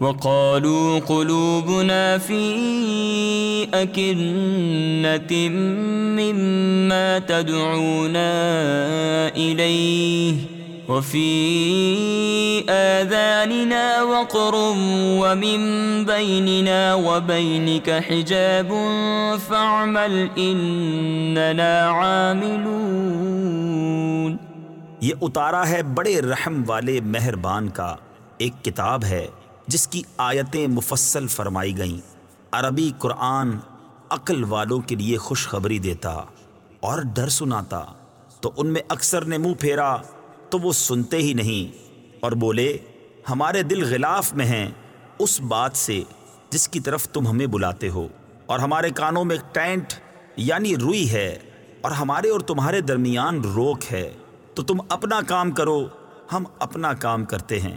وقالوا قلوبنا في أكنة مما تدعونا إليه وفي آذاننا وقر ومن بيننا وبينك حجاب فاعمل إننا عاملون یہ اتارا ہے بڑے رحم والے مہربان کا، ایک کتاب ہے۔ جس کی آیتیں مفصل فرمائی گئیں۔ عربی قرآن عقل والوں کے لیے خوشخبری دیتا اور ڈر سناتا۔ تو ان میں اکثر نے منہ پھیرا، تو وہ سنتے ہی نہیں۔ اور بولے، ہمارے دل غلاف میں ہیں، اس بات سے جس کی طرف تم ہمیں بلاتے ہو۔ اور ہمارے کانوں میں ٹینٹ یعنی روئی ہے، اور ہمارے اور تمہارے درمیان روک ہے۔ تو تم اپنا کام کرو، ہم اپنا کام کرتے ہیں۔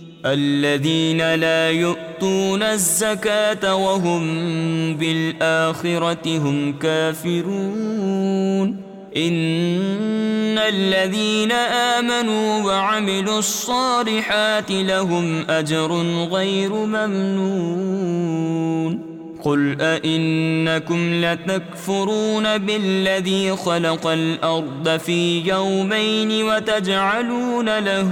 الذين لا يؤتون الزكاة وهم بالآخرة هم كافرون. إن الذين آمنوا وعملوا الصالحات لهم أجر غير ممنون. قل أئنكم لتكفرون بالذي خلق الأرض في يومين وتجعلون له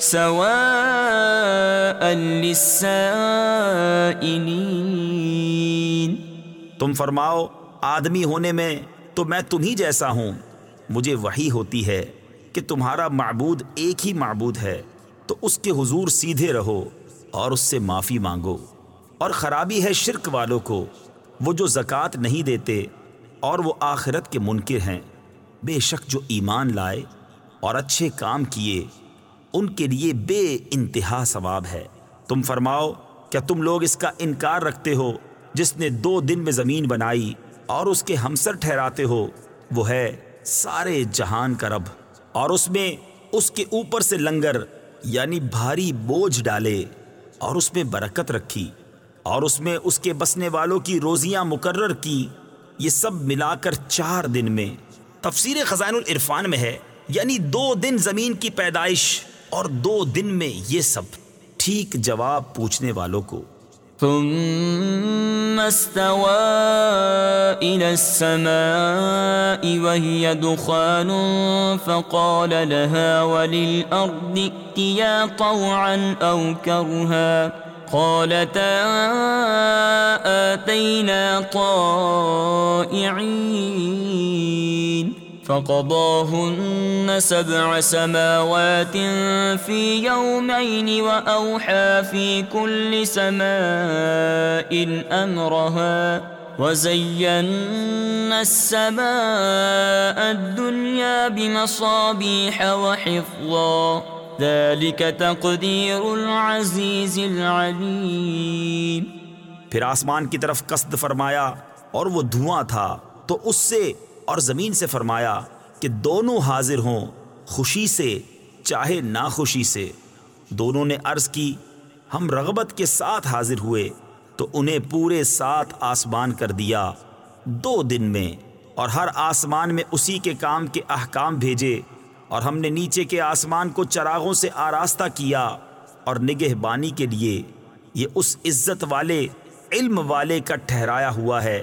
سواء للسائلين. تم فرماؤ، آدمی ہونے میں تو میں تم ہی جیسا ہوں۔ مجھے وحی ہوتی ہے کہ تمہارا معبود ایک ہی معبود ہے۔ تو اس کے حضور سیدھے رہو اور اس سے معافی مانگو۔ اور خرابی ہے شرک والوں کو۔ وہ جو زکوٰۃ نہیں دیتے اور وہ آخرت کے منکر ہیں۔ بے شک جو ایمان لائے اور اچھے کام کیے ان کے لیے بے انتہا ثواب ہے۔ تم فرماؤ، کیا تم لوگ اس کا انکار رکھتے ہو؟ جس نے دو دن میں زمین بنائی اور اس کے ہمسر ٹھہراتے ہو، وہ ہے سارے جہان کا رب۔ اور اس میں اس کے اوپر سے لنگر یعنی بھاری بوجھ ڈالے اور اس میں برکت رکھی۔ اور اس میں اس کے بسنے والوں کی روزیاں مقرر کی۔ یہ سب ملا کر چار دن میں۔ تفسیر خزان العرفان میں ہے یعنی دو دن زمین کی پیدائش۔ اور دو دن میں یہ سب ٹھیک جواب پوچھنے والوں کو۔ ثم استوى إلى السماء وهي دخان فقال لها وللأرض ائتيا طوعا أو كرها قالتا آتينا طائعين فقضاهن سبع سماوات في يومين وأوحى في كل سماء أمرها وزينا السماء الدنيا بمصابيح وحفظا ذلك تقدير العزيز العليم پھر آسمان کی طرف قصد فرمایا اور وہ دھواں تھا تو اس سے اور زمین سے فرمایا کہ دونوں حاضر ہوں، خوشی سے، چاہے ناخوشی سے۔ دونوں نے عرض کی، ہم رغبت کے ساتھ حاضر ہوئے، تو انہیں پورے سات آسمان کر دیا۔ دو دن میں، اور ہر آسمان میں اسی کے کام کے احکام بھیجے، اور ہم نے نیچے کے آسمان کو چراغوں سے آراستہ کیا اور نگہ بانی کے لیے یہ اس عزت والے، علم والے کا ٹھہرایا ہوا ہے۔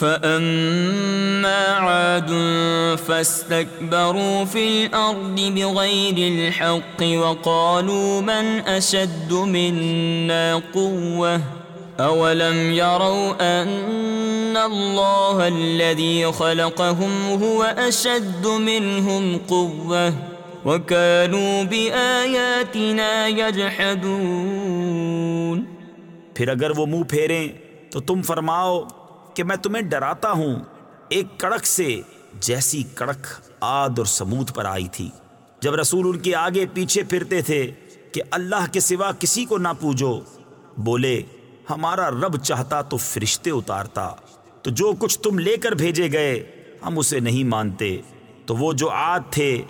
فأما عاد فاستكبروا في الأرض بغير الحق وقالوا من أشد منا قوة أولم يروا أن الله الذي خلقهم هو أشد منهم قوة وكانوا بآياتنا يجحدون پھر اگر وہ منہ پھیریں تو تم فرماؤ کہ میں تمہیں ڈراتا ہوں۔ ایک کڑک سے جیسی کڑک آد اور سمود پر آئی تھی۔ جب رسول ان کے آگے پیچھے پھرتے تھے کہ اللہ کے سوا کسی کو نہ پوجو، بولے، ہمارا رب چاہتا تو فرشتے اتارتا۔ تو جو کچھ تم لے کر بھیجے گئے، ہم اسے نہیں مانتے۔ تو وہ جو آد تھے،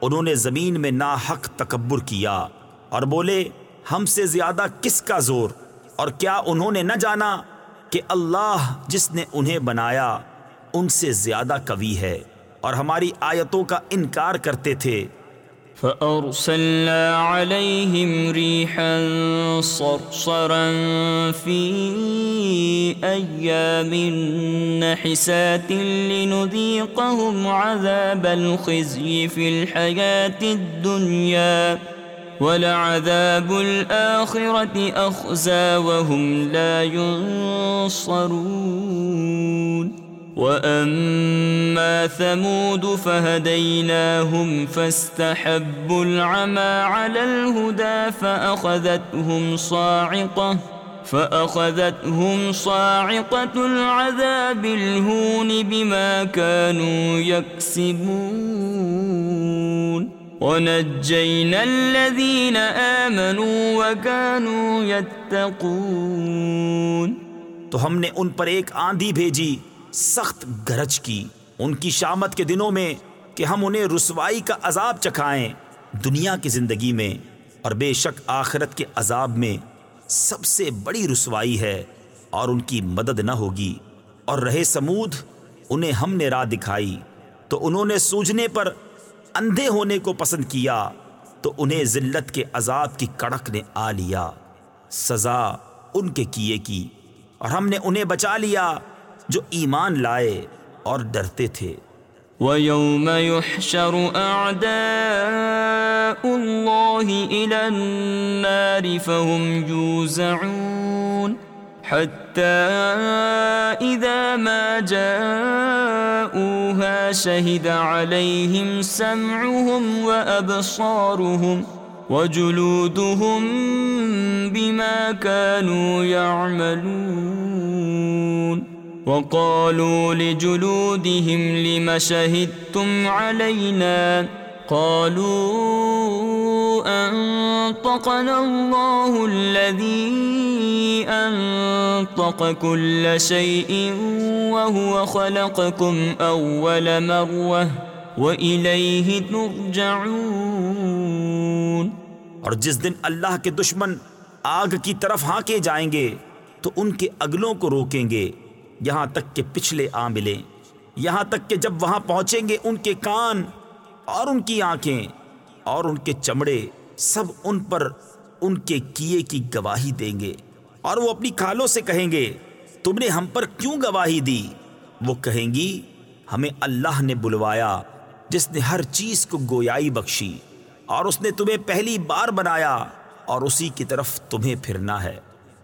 انہوں نے زمین میں نا حق تکبر کیا اور بولے، ہم سے زیادہ کس کا زور؟ اور کیا انہوں نے نہ جانا؟ کہ اللہ جس نے انہیں بنایا، ان سے زیادہ قوی ہے اور ہماری آیتوں کا انکار کرتے تھے۔ فَأَرْسَلْنَا عَلَيْهِمْ رِيحًا صَرْصَرًا فِي أَيَّامٍ نَحِسَاتٍ لِنُذِيقَهُمْ عَذَابَ الْخِزْيِ فِي الْحَيَاةِ الدُّنْيَا ولعذاب الآخرة أخزى وهم لا ينصرون. وأما ثمود فهديناهم فاستحبوا العمى على الهدى فأخذتهم صاعقة فأخذتهم صاعقة العذاب الهون بما كانوا يكسبون. وَنَجَّيْنَا الَّذِينَ آمَنُوا وَكَانُوا يَتَّقُونَ. تو ہم نے ان پر ایک آندھی بھیجی، سخت گرج کی۔ ان کی شامت کے دنوں میں کہ ہم انہیں رسوائی کا عذاب چکھائیں دنیا کی زندگی میں۔ اور بے شک آخرت کے عذاب میں سب سے بڑی رسوائی ہے اور ان کی مدد نہ ہوگی۔ اور رہے سمود، انہیں ہم نے راہ دکھائی۔ تو انہوں نے سوجنے پر اندھے ہونے کو پسند کیا تو انہیں ذلت کے عذاب کی کڑک نے آ لیا۔ سزا ان کے کیے کی اور ہم نے انہیں بچا لیا جو ایمان لائے اور ڈرتے تھے۔ وَيَوْمَ يُحْشَرُ أَعْدَاءُ اللَّهِ إِلَى النَّارِ فَهُمْ يُوزَعُونَ حتى إذا ما جاءوها شهد عليهم سمعهم وأبصارهم وجلودهم بما كانوا يعملون وقالوا لجلودهم لم شهدتم علينا قالوا أنطقنا الله الذي أنطق كل شيء وهو خلقكم أول مروة وإليه ترجعون. اور جس دن اللہ کے دشمن آگ کی طرف ہانکے جائیں گے، تو ان کے اگلوں کو روکیں گے، یہاں تک کہ پچھلے آ ملیں۔ یہاں تک کہ جب وہاں پہنچیں گے، ان کے کان اور ان کی آنکھیں اور ان کے چمڑے سب ان پر ان کے کیے کی گواہی دیں گے اور وہ اپنی کھالوں سے کہیں گے، تم نے ہم پر کیوں گواہی دی؟ وہ کہیں گی، ہمیں اللہ نے بلوایا، جس نے ہر چیز کو گویائی بخشی، اور اس نے تمہیں پہلی بار بنایا، اور اسی کی طرف تمہیں پھرنا ہے۔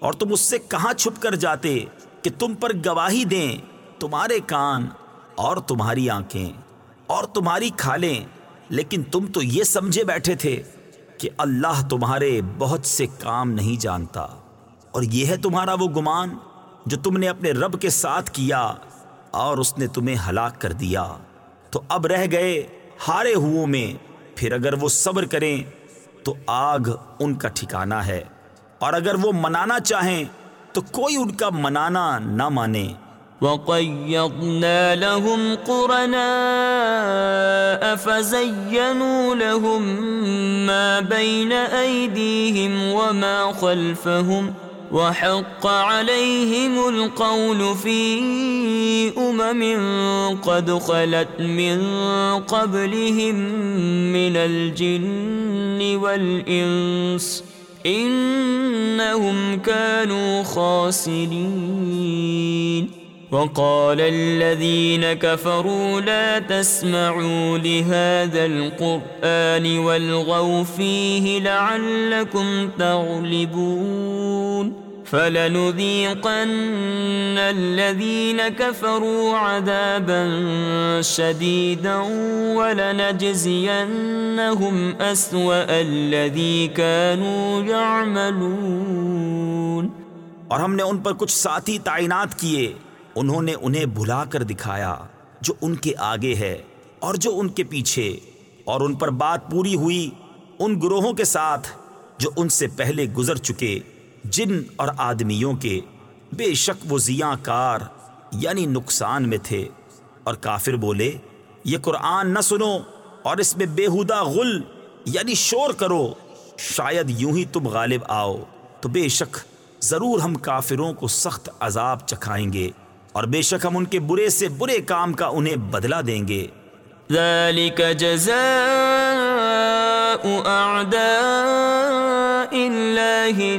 اور تم اس سے کہاں چھپ کر جاتے کہ تم پر گواہی دیں تمہارے کان اور تمہاری آنکھیں اور تمہاری کھالیں؟ لیکن تم تو یہ سمجھے بیٹھے تھے کہ اللہ تمہارے بہت سے کام نہیں جانتا۔ اور یہ ہے تمہارا وہ گمان جو تم نے اپنے رب کے ساتھ کیا اور اس نے تمہیں ہلاک کر دیا۔ تو اب رہ گئے ہارے ہو میں، پھر اگر وہ صبر کریں تو آگ ان کا ٹھکانہ ہے۔ اور اگر وہ منانا چاہیں تو کوئی ان کا منانا نہ مانے۔ وَقَيَّضْنَا لَهُمْ قُرَنَاءَ فَزَيَّنُوا لَهُمْ مَا بَيْنَ أَيْدِيهِمْ وَمَا خَلْفَهُمْ وَحَقَّ عَلَيْهِمُ الْقَوْلُ فِي أُمَمٍ قَدْ خَلَتْ مِنْ قَبْلِهِمْ مِنَ الْجِنِّ وَالْإِنسِ انہم كانوا خاسرین وقال الذين كفروا لا تسمعوا لهذا القرآن والغوا فيه لعلكم تغلبون. فلنذيقن الذين كفروا عذابا شديدا ولنجزينهم أسوأ الذي كانوا يعملون. اور ہم نے ان پر کچھ ساتھی تعینات کیے، انہوں نے انہیں بھلا کر دکھایا جو ان کے آگے ہے اور جو ان کے پیچھے، اور ان پر بات پوری ہوئی ان گروہوں کے ساتھ جو ان سے پہلے گزر چکے۔ جن اور آدمیوں کے بے شک وہ زیاں کار یعنی نقصان میں تھے۔ اور کافر بولے، یہ قرآن نہ سنو اور اس میں بےحدہ غل یعنی شور کرو۔ شاید یوں ہی تم غالب آؤ، تو بے شک ضرور ہم کافروں کو سخت عذاب چکھائیں گے۔ اور بے شک ہم ان کے برے سے برے کام کا انہیں بدلہ دیں گے۔ ذلك جزاء أعداء الله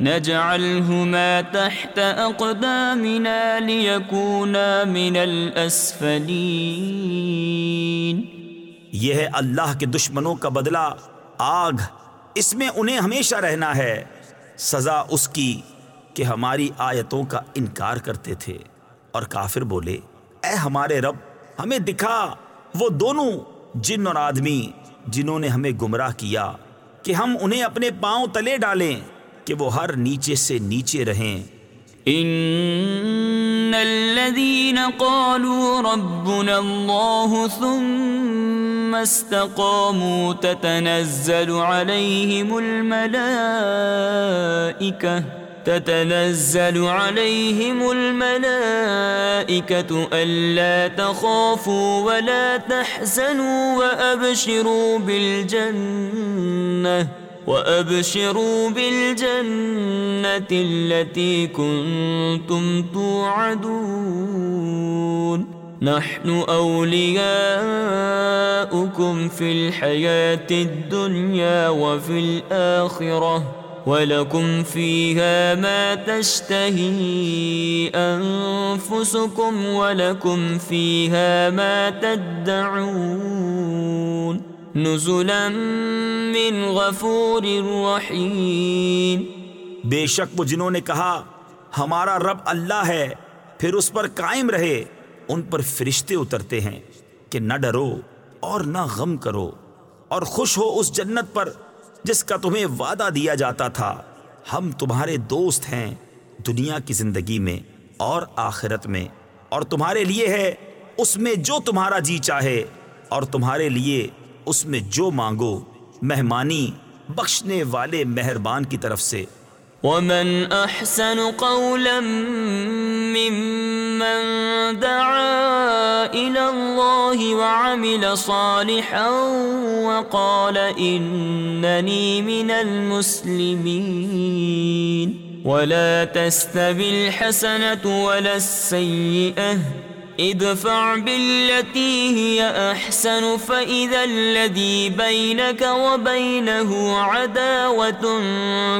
نجعلهما تحت أقدامنا ليكونا من الأسفلين. یہ ہے اللہ کے دشمنوں کا بدلہ، آگ، اس میں انہیں ہمیشہ رہنا ہے۔ سزا اس کی کہ ہماری آیتوں کا انکار کرتے تھے۔ اور کافر بولے، اے ہمارے رب، ہمیں دکھا، وہ دونوں جن اور آدمی جنہوں نے ہمیں گمراہ کیا، کہ ہم انہیں اپنے پاؤں تلے ڈالیں۔ کہ وہ ہر نیچے سے نیچے رہیں۔ ان الذين قالوا ربنا الله ثم استقاموا تتنزل عليهم الملائكة تتنزل عليهم الملائكة ألا تخافوا ولا تحزنوا وأبشروا بالجنة وأبشروا بالجنة التي كنتم توعدون. نحن أولياؤكم في الحياة الدنيا وفي الآخرة، ولكم فيها ما تشتهي أنفسكم، ولكم فيها ما تدعون. نزلا من غفور رحيم بے شک وہ جنہوں نے کہا، ہمارا رب اللہ ہے، پھر اس پر قائم رہے۔ ان پر فرشتے اترتے ہیں کہ نہ ڈرو اور نہ غم کرو، اور خوش ہو اس جنت پر جس کا تمہیں وعدہ دیا جاتا تھا۔ ہم تمہارے دوست ہیں دنیا کی زندگی میں اور آخرت میں، اور تمہارے لیے ہے اس میں جو تمہارا جی چاہے، اور تمہارے لیے اس میں جو مانگو، مہمانی بخشنے والے مہربان کی طرف سے۔ ومن احسن قولا ممن دعا الى الله وعمل صالحا وقال انني من المسلمين۔ ولا تستوي الحسنه ولا السيئه ادفع بالتي هي احسن فاذا الذي بينك وبينه عداوه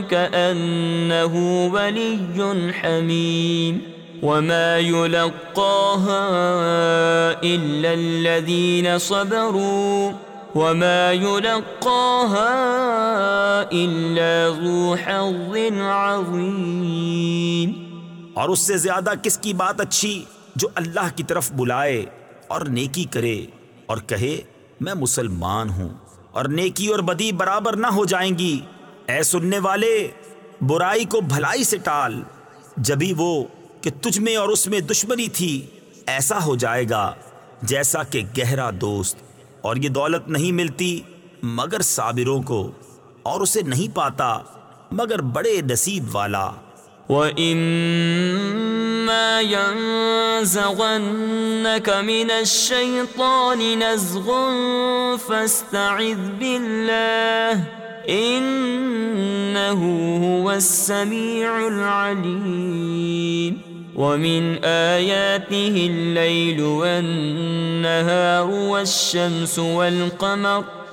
كانه ولي حميم. وما يلقاها الا الذين صبروا. وما يلقاها الا ذو حظ عظيم. اور اس سے زیادہ کس کی بات اچھی؟ جو اللہ کی طرف بلائے اور نیکی کرے اور کہے، میں مسلمان ہوں اور نیکی اور بدی برابر نہ ہو جائیں گی۔ اے سننے والے، برائی کو بھلائی سے ٹال۔ جبھی وہ کہ تجھ میں اور اس میں دشمنی تھی، ایسا ہو جائے گا جیسا کہ گہرا دوست اور یہ دولت نہیں ملتی مگر صابروں کو اور اسے نہیں پاتا مگر بڑے نصیب والا۔ وَإِمَّا يَنزَغَنَّكَ مِنَ الشَّيْطَانِ نَزْغٌ فَاسْتَعِذْ بِاللَّهِ إِنَّهُ هُوَ السَّمِيعُ الْعَلِيمُ وَمِنْ آيَاتِهِ اللَّيْلُ وَالنَّهَارُ وَالشَّمْسُ وَالْقَمَرُ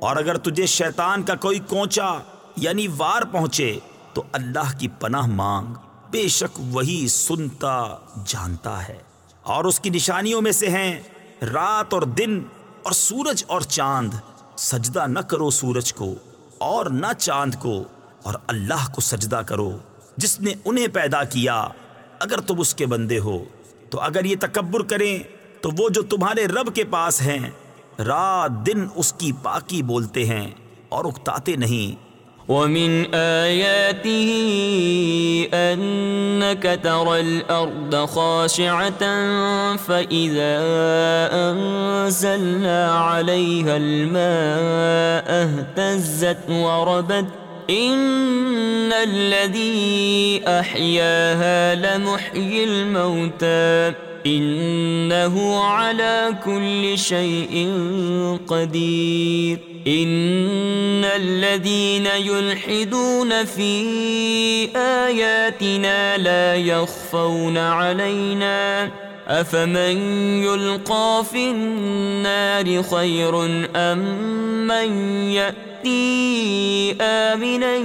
اور اگر تجھے شیطان کا کوئی کوچا یعنی وار پہنچے تو اللہ کی پناہ مانگ، بے شک وہی سنتا، جانتا ہے۔ اور اس کی نشانیوں میں سے ہیں رات اور دن اور سورج اور چاند۔ سجدہ نہ کرو سورج کو اور نہ چاند کو، اور اللہ کو سجدہ کرو جس نے انہیں پیدا کیا۔ اگر تم اس کے بندے ہو تو اگر یہ تکبر کریں تو وہ جو تمہارے رب کے پاس ہیں رات دن اس کی پاکی بولتے ہیں اور اکتاتے نہیں۔ ومن آياته أنك ترى الأرض خاشعة فإذا أنزلنا عليها الماء اهتزت وربت إن الذي أحياها لمحيي الموتى۔ انه على كل شيء قدير. ان الذين يلحدون في اياتنا لا يخفون علينا. افمن يلقى في النار خير ام من ياتي امنا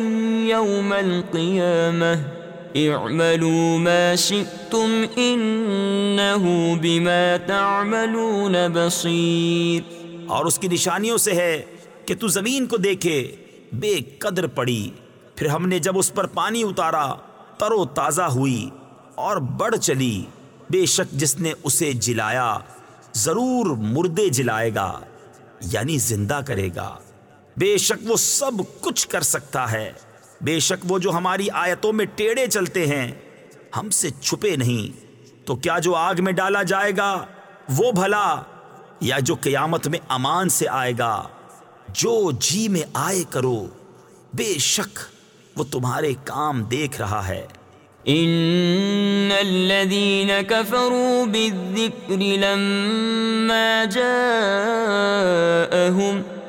يوم القيامه اعملوا ما شئتم انہو بما تعملون بصیر اور اس کی نشانیوں سے ہے کہ تو زمین کو دیکھے، بے قدر پڑی۔ پھر ہم نے جب اس پر پانی اتارا تر و تازہ ہوئی اور بڑھ چلی۔ بے شک جس نے اسے جلایا، ضرور مردے جلائے گا یعنی زندہ کرے گا۔ بے شک وہ سب کچھ کر سکتا ہے۔ بے شک وہ جو ہماری آیتوں میں ٹیڑے چلتے ہیں، ہم سے چھپے نہیں۔ تو کیا جو آگ میں ڈالا جائے گا، وہ بھلا؟ یا جو قیامت میں امان سے آئے گا، جو جی میں آئے کرو۔ بے شک وہ تمہارے کام دیکھ رہا ہے۔ ان الذين كفروا بالذكر لما جاءهم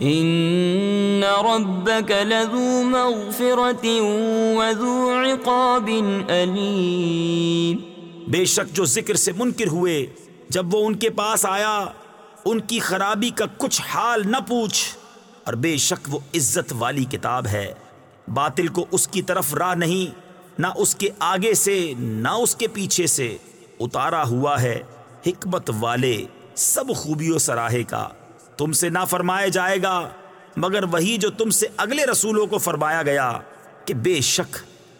إن ربك لذو مغفرة وذو عقاب أليم بے شک جو ذکر سے منکر ہوئے، جب وہ ان کے پاس آیا، ان کی خرابی کا کچھ حال نہ پوچھ۔ اور بے شک وہ عزت والی کتاب ہے۔ باطل کو اس کی طرف راہ نہیں، نہ اس کے آگے سے، نہ اس کے پیچھے سے اتارا ہوا ہے۔ حکمت والے، سب خوبیوں سراہے کا۔ تم سے نہ فرمایا جائے گا، مگر وہی جو تم سے اگلے رسولوں کو فرمایا گیا کہ بے شک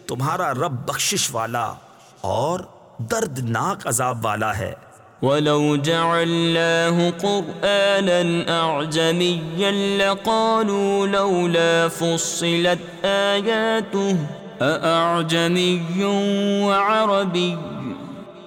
تمہارا رب بخشش والا اور دردناک عذاب والا ہے۔ وَلَوْ جَعَلْنَاهُ قُرْآنًا أَعْجَمِيًّا لَقَالُوا لَوْلَا فُصِّلَتْ آيَاتُهُ أأعجمي وعربي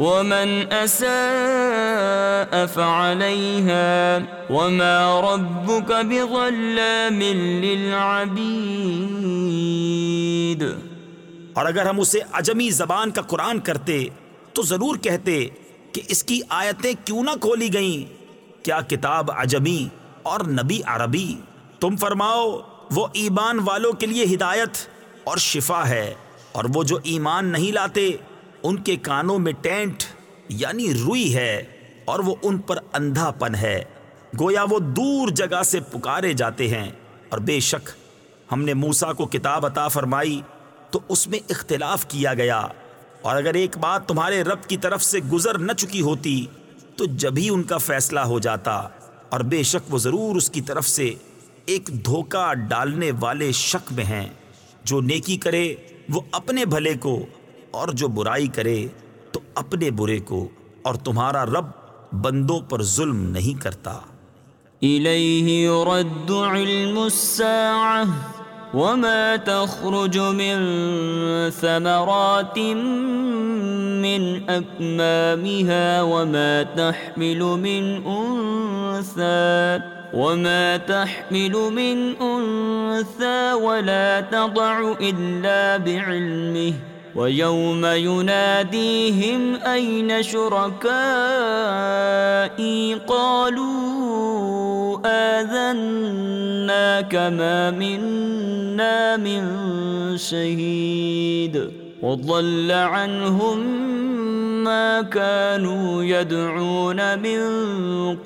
ومن اساء فعليها وما ربك بظلام للعبيد اور اگر ہم اسے عجمی زبان کا قرآن کرتے، تو ضرور کہتے کہ اس کی آیتیں کیوں نہ کھولی گئیں؟ کیا کتاب عجمی اور نبی عربی؟ تم فرماؤ، وہ ایمان والوں کے لیے ہدایت اور شفا ہے اور وہ جو ایمان نہیں لاتے ان کے کانوں میں ٹینٹ یعنی روئی ہے، اور وہ ان پر اندھا پن ہے۔ گویا وہ دور جگہ سے پکارے جاتے ہیں۔ اور بے شک، ہم نے موسا کو کتاب عطا فرمائی، تو اس میں اختلاف کیا گیا۔ اور اگر ایک بات تمہارے رب کی طرف سے گزر نہ چکی ہوتی، تو جب ہی ان کا فیصلہ ہو جاتا۔ اور بے شک وہ ضرور اس کی طرف سے ایک دھوکہ ڈالنے والے شک میں ہیں۔ جو نیکی کرے، وہ اپنے بھلے کو اور جو برائی کرے تو اپنے برے کو اور تمہارا رب بندوں پر ظلم نہیں کرتا۔ الیہ يرد علم الساعة وما تخرج من ثمرات من اکمامها وما تحمل من انثى وما تحمل من انثى ولا تضع الا بعلمه وَيَوْمَ يُنَادِيهِمْ أَيْنَ شُرَكَائِي قَالُوا آذَنَّا كَمَا مِنَّا مِنْ شَهِيدٍ وَضَلَّ عَنْهُمْ مَا كَانُوا يَدْعُونَ مِنْ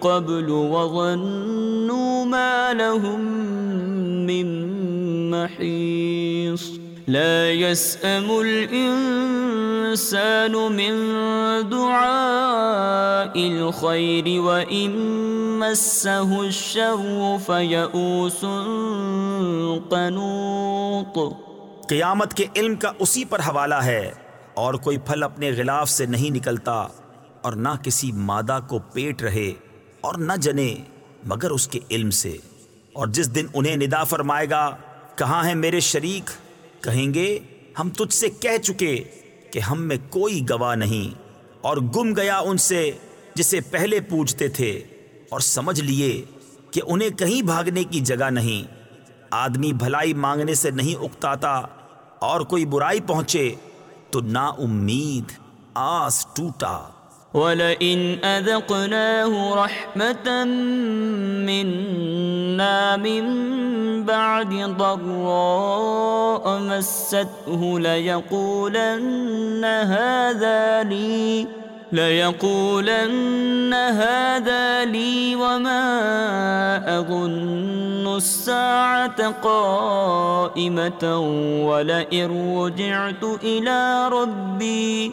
قَبْلُ وَظَنُّوا مَا لَهُمْ مِنْ مَحِيصٍ لا يسأم الإنسان من دعاء الخير وإن مسه الشر فيئوس قنوط. قیامت کے علم کا اسی پر حوالہ ہے اور کوئی پھل اپنے غلاف سے نہیں نکلتا اور نہ کسی مادہ کو پیٹ رہے اور نہ جنے مگر اس کے علم سے اور جس دن انہیں ندا فرمائے گا، کہاں ہیں میرے شریک؟ کہیں گے، ہم تجھ سے کہہ چکے کہ ہم میں کوئی گواہ نہیں، اور گم گیا ان سے جسے پہلے پوچھتے تھے، اور سمجھ لیے کہ انہیں کہیں بھاگنے کی جگہ نہیں۔ آدمی بھلائی مانگنے سے نہیں اکتاتا اور کوئی برائی پہنچے تو نا امید آس ٹوٹا۔ وَلَئِنْ أَذَقْنَاهُ رَحْمَةً مِنَّا مِن بَعْدِ ضَرَّاءَ مَسَّتْهُ لَيَقُولَنَّ هَذَا لِي، لَيَقُولَنَّ هَذَا لِي وَمَا أَظُنُّ السَّاعَةَ قَائِمَةً وَلَئِن رُّجِعْتُ إِلَى رَبِّي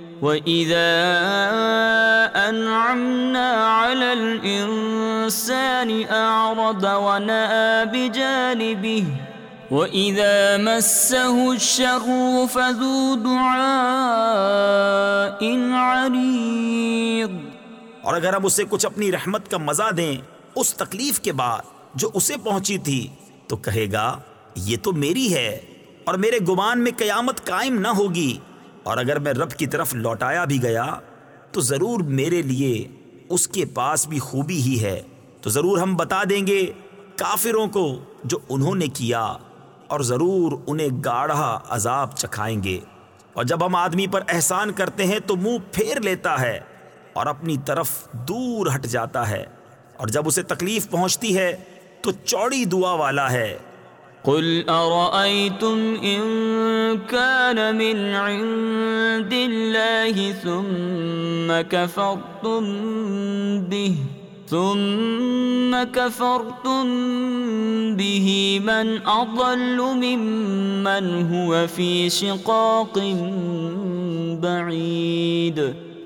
وَإِذَا أَنْعَمْنَا عَلَى الْإِنسَانِ أَعْرَضَ وَنَأَى بِجَانِبِهِ وَإِذَا مَسَّهُ الشَّرُّ فَذُو دُعَاءٍ عَرِيضٍ۔ اور اگر ہم اسے کچھ اپنی رحمت کا مزہ دیں اس تکلیف کے بعد جو اسے پہنچی تھی، تو کہے گا، یہ تو میری ہے اور میرے گمان میں قیامت قائم نہ ہوگی۔ اور اگر میں رب کی طرف لوٹایا بھی گیا، تو ضرور میرے لیے اس کے پاس بھی خوبی ہی ہے۔ تو ضرور ہم بتا دیں گے کافروں کو جو انہوں نے کیا اور ضرور انہیں گاڑھا عذاب چکھائیں گے۔ اور جب ہم آدمی پر احسان کرتے ہیں تو منہ پھیر لیتا ہے اور اپنی طرف دور ہٹ جاتا ہے۔ اور جب اسے تکلیف پہنچتی ہے تو چوڑی دعا والا ہے۔ قل أرأيتم إن كان من عند الله ثم كفرتم به ثم كفرتم به من أضل ممن هو في شقاق بعيد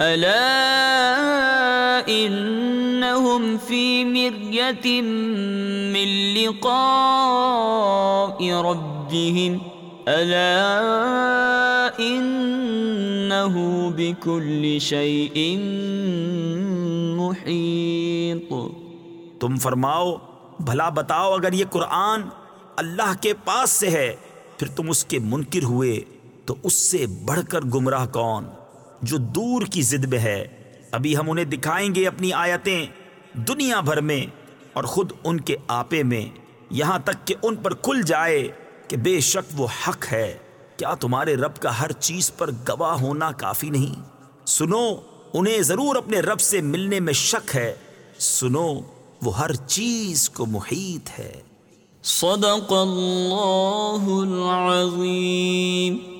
ألا إنهم في مرية من لقاء ربهم ألا إنه بكل شيء محيط تم فرماؤ، بھلا بتاؤ اگر یہ قرآن اللہ کے پاس سے ہے، پھر تم اس کے منکر ہوئے، تو اس سے بڑھ کر گمراہ کون؟ جو دور کی زد میں ہے۔ ابھی ہم انہیں دکھائیں گے اپنی آیتیں دنیا بھر میں اور خود ان کے آپے میں، یہاں تک کہ ان پر کھل جائے کہ بے شک وہ حق ہے۔ کیا تمہارے رب کا ہر چیز پر گواہ ہونا کافی نہیں؟ سنو، انہیں ضرور اپنے رب سے ملنے میں شک ہے۔ سنو، وہ ہر چیز کو محیط ہے۔ صدق اللہ العظیم۔